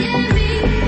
Give me